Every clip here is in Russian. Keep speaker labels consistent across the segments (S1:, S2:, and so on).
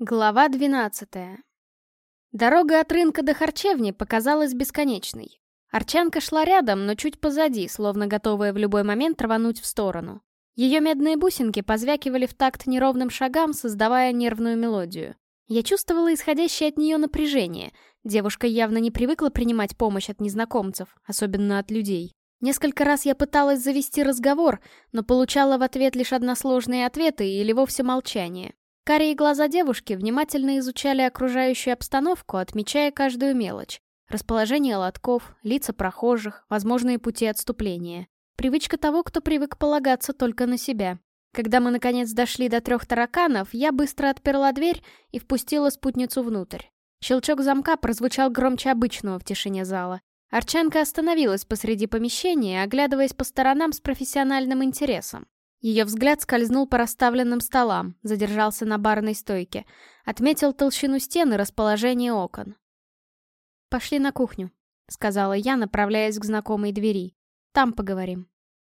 S1: Глава 12 Дорога от рынка до харчевни показалась бесконечной. Арчанка шла рядом, но чуть позади, словно готовая в любой момент рвануть в сторону. Ее медные бусинки позвякивали в такт неровным шагам, создавая нервную мелодию. Я чувствовала исходящее от нее напряжение. Девушка явно не привыкла принимать помощь от незнакомцев, особенно от людей. Несколько раз я пыталась завести разговор, но получала в ответ лишь односложные ответы или вовсе молчание. Карие глаза девушки внимательно изучали окружающую обстановку, отмечая каждую мелочь. Расположение лотков, лица прохожих, возможные пути отступления. Привычка того, кто привык полагаться только на себя. Когда мы наконец дошли до трех тараканов, я быстро отперла дверь и впустила спутницу внутрь. Щелчок замка прозвучал громче обычного в тишине зала. Арчанка остановилась посреди помещения, оглядываясь по сторонам с профессиональным интересом. Ее взгляд скользнул по расставленным столам, задержался на барной стойке, отметил толщину стен и расположение окон. «Пошли на кухню», — сказала я, направляясь к знакомой двери. «Там поговорим».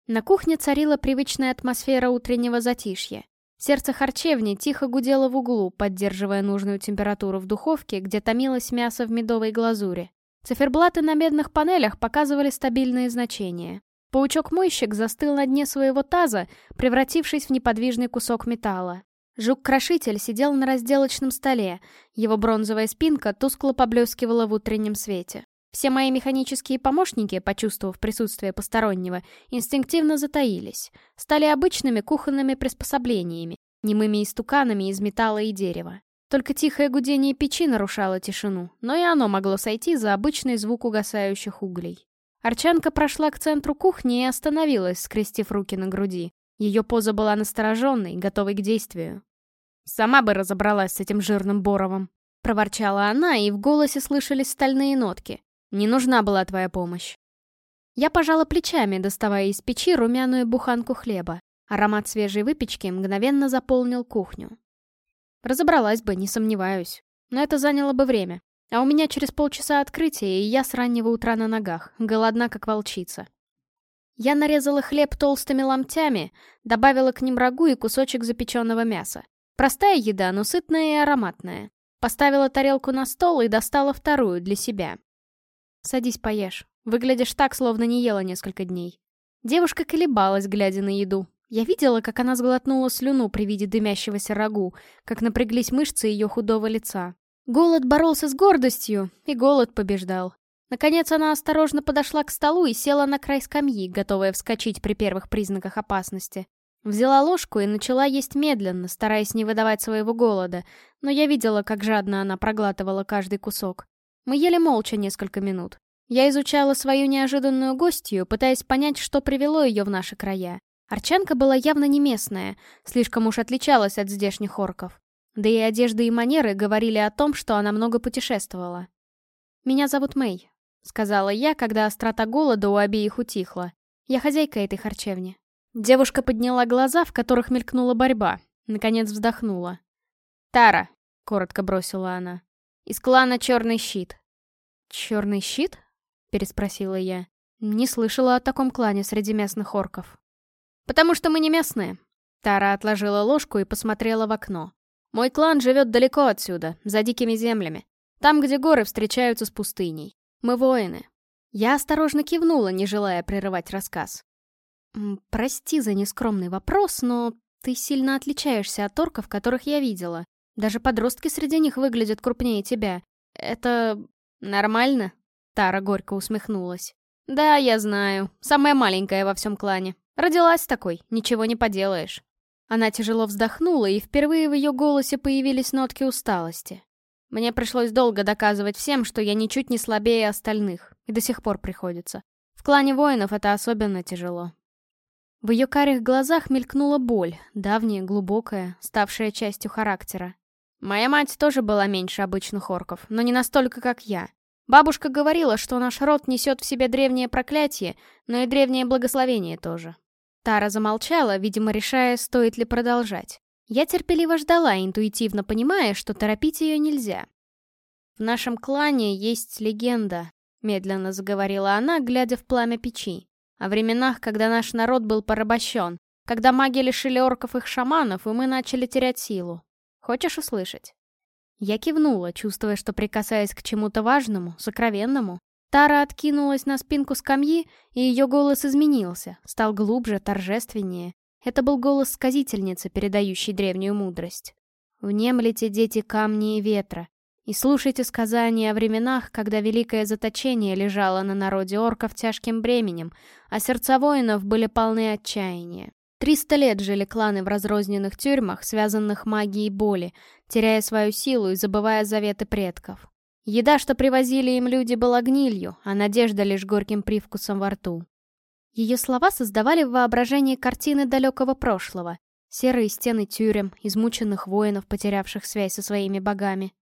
S1: На кухне царила привычная атмосфера утреннего затишья. Сердце харчевни тихо гудело в углу, поддерживая нужную температуру в духовке, где томилось мясо в медовой глазури. Циферблаты на медных панелях показывали стабильные значения. Паучок-мойщик застыл на дне своего таза, превратившись в неподвижный кусок металла. Жук-крошитель сидел на разделочном столе, его бронзовая спинка тускло поблескивала в утреннем свете. Все мои механические помощники, почувствовав присутствие постороннего, инстинктивно затаились, стали обычными кухонными приспособлениями, немыми истуканами из металла и дерева. Только тихое гудение печи нарушало тишину, но и оно могло сойти за обычный звук угасающих углей. Арчанка прошла к центру кухни и остановилась, скрестив руки на груди. Ее поза была настороженной, готовой к действию. «Сама бы разобралась с этим жирным Боровым», — проворчала она, и в голосе слышались стальные нотки. «Не нужна была твоя помощь». Я пожала плечами, доставая из печи румяную буханку хлеба. Аромат свежей выпечки мгновенно заполнил кухню. Разобралась бы, не сомневаюсь. Но это заняло бы время. А у меня через полчаса открытие, и я с раннего утра на ногах, голодна как волчица. Я нарезала хлеб толстыми ломтями, добавила к ним рагу и кусочек запеченного мяса. Простая еда, но сытная и ароматная. Поставила тарелку на стол и достала вторую для себя. «Садись, поешь. Выглядишь так, словно не ела несколько дней». Девушка колебалась, глядя на еду. Я видела, как она сглотнула слюну при виде дымящегося рагу, как напряглись мышцы ее худого лица. Голод боролся с гордостью, и голод побеждал. Наконец она осторожно подошла к столу и села на край скамьи, готовая вскочить при первых признаках опасности. Взяла ложку и начала есть медленно, стараясь не выдавать своего голода, но я видела, как жадно она проглатывала каждый кусок. Мы ели молча несколько минут. Я изучала свою неожиданную гостью, пытаясь понять, что привело ее в наши края. Арчанка была явно не местная, слишком уж отличалась от здешних орков. Да и одежда и манеры говорили о том, что она много путешествовала. «Меня зовут Мэй», — сказала я, когда острота голода у обеих утихла. «Я хозяйка этой харчевни». Девушка подняла глаза, в которых мелькнула борьба. Наконец вздохнула. «Тара», — коротко бросила она, — «из клана Черный Щит». «Черный Щит?» — переспросила я. Не слышала о таком клане среди местных орков. «Потому что мы не местные». Тара отложила ложку и посмотрела в окно. Мой клан живет далеко отсюда, за дикими землями. Там, где горы встречаются с пустыней. Мы воины. Я осторожно кивнула, не желая прерывать рассказ. «Прости за нескромный вопрос, но ты сильно отличаешься от орков, которых я видела. Даже подростки среди них выглядят крупнее тебя. Это... нормально?» Тара горько усмехнулась. «Да, я знаю. Самая маленькая во всем клане. Родилась такой, ничего не поделаешь. Она тяжело вздохнула, и впервые в ее голосе появились нотки усталости. Мне пришлось долго доказывать всем, что я ничуть не слабее остальных, и до сих пор приходится. В клане воинов это особенно тяжело. В ее карих глазах мелькнула боль, давняя, глубокая, ставшая частью характера. Моя мать тоже была меньше обычных орков, но не настолько, как я. Бабушка говорила, что наш род несет в себе древнее проклятие, но и древнее благословение тоже. Тара замолчала, видимо, решая, стоит ли продолжать. Я терпеливо ждала, интуитивно понимая, что торопить ее нельзя. «В нашем клане есть легенда», — медленно заговорила она, глядя в пламя печи. «О временах, когда наш народ был порабощен, когда маги лишили орков их шаманов, и мы начали терять силу. Хочешь услышать?» Я кивнула, чувствуя, что прикасаясь к чему-то важному, сокровенному. Тара откинулась на спинку скамьи, и ее голос изменился, стал глубже, торжественнее. Это был голос сказительницы, передающей древнюю мудрость. «Внемлите, дети камни и ветра, и слушайте сказания о временах, когда великое заточение лежало на народе орков тяжким бременем, а сердца воинов были полны отчаяния. Триста лет жили кланы в разрозненных тюрьмах, связанных магией боли, теряя свою силу и забывая заветы предков. Еда, что привозили им люди, была гнилью, а надежда лишь горьким привкусом во рту. Ее слова создавали в воображении картины далекого прошлого. Серые стены тюрем, измученных воинов, потерявших связь со своими богами.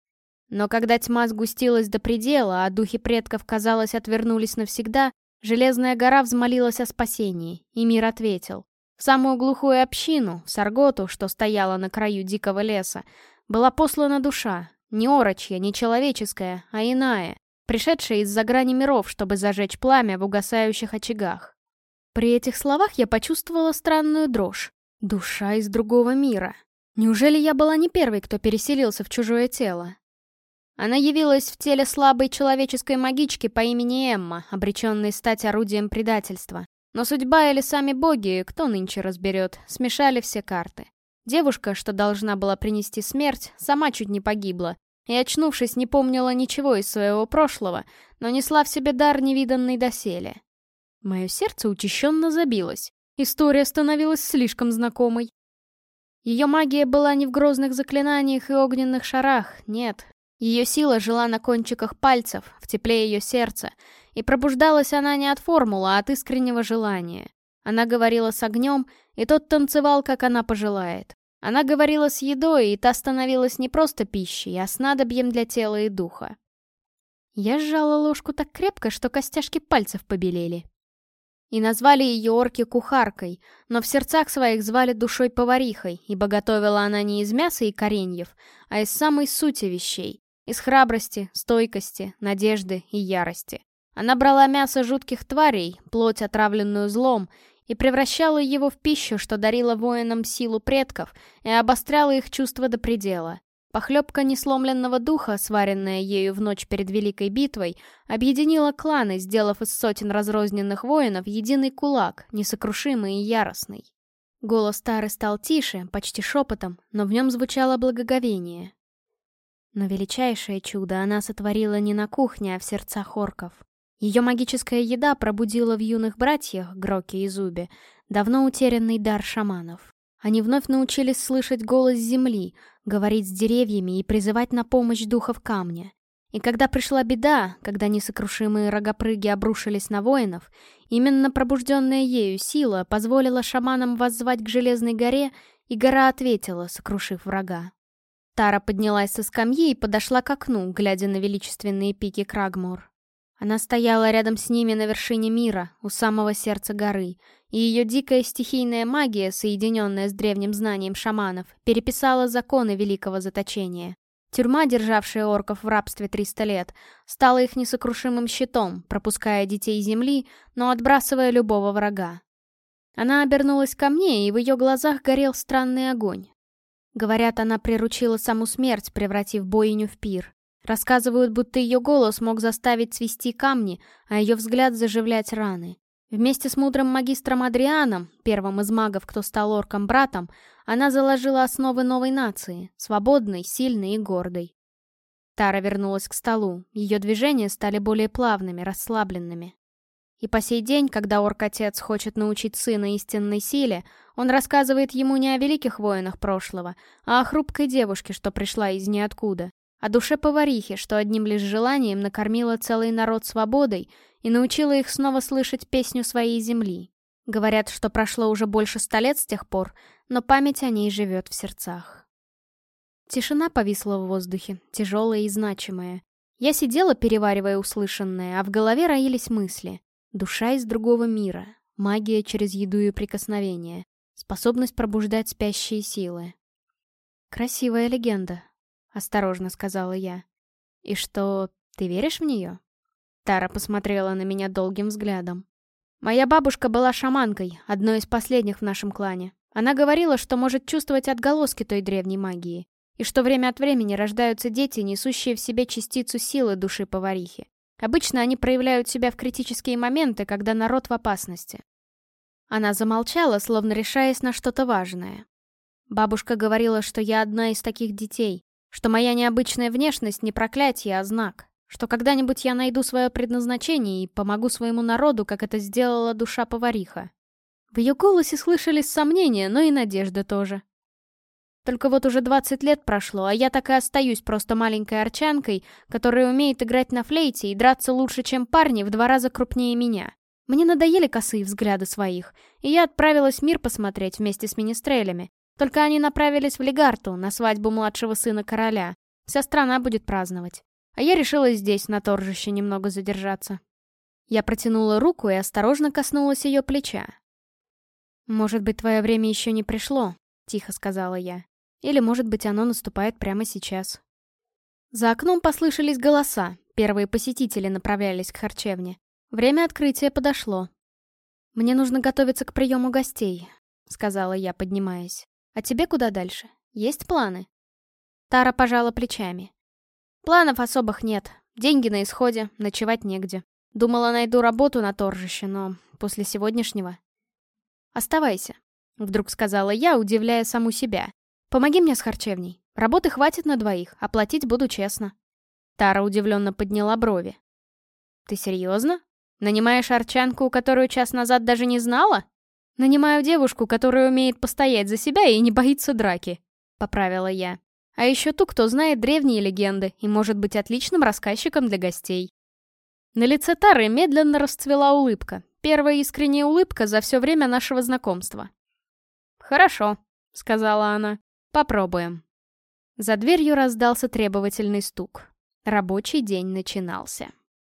S1: Но когда тьма сгустилась до предела, а духи предков, казалось, отвернулись навсегда, Железная гора взмолилась о спасении, и мир ответил. В самую глухую общину, в Сарготу, что стояла на краю дикого леса, была послана душа, не орочья, не человеческая, а иная, пришедшая из-за грани миров, чтобы зажечь пламя в угасающих очагах. При этих словах я почувствовала странную дрожь. Душа из другого мира. Неужели я была не первой, кто переселился в чужое тело? Она явилась в теле слабой человеческой магички по имени Эмма, обреченной стать орудием предательства. Но судьба или сами боги, кто нынче разберет, смешали все карты. Девушка, что должна была принести смерть, сама чуть не погибла, и, очнувшись, не помнила ничего из своего прошлого, но несла в себе дар невиданный доселе. Мое сердце учащенно забилось. История становилась слишком знакомой. Ее магия была не в грозных заклинаниях и огненных шарах, нет, ее сила жила на кончиках пальцев, в тепле ее сердца, и пробуждалась она не от формулы, а от искреннего желания. Она говорила с огнем, и тот танцевал, как она пожелает. Она говорила с едой, и та становилась не просто пищей, а снадобьем для тела и духа. Я сжала ложку так крепко, что костяшки пальцев побелели. И назвали ее орки кухаркой, но в сердцах своих звали душой поварихой, ибо готовила она не из мяса и кореньев, а из самой сути вещей, из храбрости, стойкости, надежды и ярости. Она брала мясо жутких тварей, плоть, отравленную злом, и превращала его в пищу, что дарила воинам силу предков и обостряла их чувства до предела. Похлебка несломленного духа, сваренная ею в ночь перед Великой битвой, объединила кланы, сделав из сотен разрозненных воинов единый кулак, несокрушимый и яростный. Голос Тары стал тише, почти шепотом, но в нем звучало благоговение. Но величайшее чудо она сотворила не на кухне, а в сердцах орков. Ее магическая еда пробудила в юных братьях, Гроке и Зубе, давно утерянный дар шаманов. Они вновь научились слышать голос земли, говорить с деревьями и призывать на помощь духов камня. И когда пришла беда, когда несокрушимые рогопрыги обрушились на воинов, именно пробужденная ею сила позволила шаманам воззвать к Железной горе, и гора ответила, сокрушив врага. Тара поднялась со скамьи и подошла к окну, глядя на величественные пики Крагмур. Она стояла рядом с ними на вершине мира, у самого сердца горы, и ее дикая стихийная магия, соединенная с древним знанием шаманов, переписала законы великого заточения. Тюрьма, державшая орков в рабстве 300 лет, стала их несокрушимым щитом, пропуская детей земли, но отбрасывая любого врага. Она обернулась ко мне, и в ее глазах горел странный огонь. Говорят, она приручила саму смерть, превратив бойню в пир. Рассказывают, будто ее голос мог заставить цвести камни, а ее взгляд заживлять раны. Вместе с мудрым магистром Адрианом, первым из магов, кто стал орком-братом, она заложила основы новой нации, свободной, сильной и гордой. Тара вернулась к столу, ее движения стали более плавными, расслабленными. И по сей день, когда орк-отец хочет научить сына истинной силе, он рассказывает ему не о великих воинах прошлого, а о хрупкой девушке, что пришла из ниоткуда. О душе поварихи, что одним лишь желанием накормила целый народ свободой и научила их снова слышать песню своей земли. Говорят, что прошло уже больше ста лет с тех пор, но память о ней живет в сердцах. Тишина повисла в воздухе, тяжелая и значимая. Я сидела, переваривая услышанное, а в голове роились мысли. Душа из другого мира, магия через еду и прикосновение, способность пробуждать спящие силы. «Красивая легенда», — осторожно сказала я. «И что, ты веришь в нее?» Тара посмотрела на меня долгим взглядом. «Моя бабушка была шаманкой, одной из последних в нашем клане. Она говорила, что может чувствовать отголоски той древней магии. и что время от времени рождаются дети, несущие в себе частицу силы души поварихи. Обычно они проявляют себя в критические моменты, когда народ в опасности. Она замолчала, словно решаясь на что-то важное. Бабушка говорила, что я одна из таких детей, что моя необычная внешность не проклятие, а знак, что когда-нибудь я найду свое предназначение и помогу своему народу, как это сделала душа-повариха. В ее голосе слышались сомнения, но и надежда тоже. Только вот уже 20 лет прошло, а я так и остаюсь просто маленькой арчанкой, которая умеет играть на флейте и драться лучше, чем парни в два раза крупнее меня. Мне надоели косые взгляды своих, и я отправилась мир посмотреть вместе с министрелями. Только они направились в Легарту, на свадьбу младшего сына короля. Вся страна будет праздновать. А я решила здесь, на торжище, немного задержаться. Я протянула руку и осторожно коснулась ее плеча. «Может быть, твое время еще не пришло», — тихо сказала я. Или, может быть, оно наступает прямо сейчас. За окном послышались голоса. Первые посетители направлялись к харчевне. Время открытия подошло. «Мне нужно готовиться к приему гостей», — сказала я, поднимаясь. «А тебе куда дальше? Есть планы?» Тара пожала плечами. «Планов особых нет. Деньги на исходе, ночевать негде. Думала, найду работу на торжище, но после сегодняшнего...» «Оставайся», — вдруг сказала я, удивляя саму себя. Помоги мне с харчевней. Работы хватит на двоих, оплатить буду честно». Тара удивленно подняла брови. «Ты серьезно? Нанимаешь арчанку, которую час назад даже не знала?» «Нанимаю девушку, которая умеет постоять за себя и не боится драки», — поправила я. «А еще ту, кто знает древние легенды и может быть отличным рассказчиком для гостей». На лице Тары медленно расцвела улыбка. Первая искренняя улыбка за все время нашего знакомства. «Хорошо», — сказала она. Попробуем. За дверью раздался требовательный стук. Рабочий день начинался.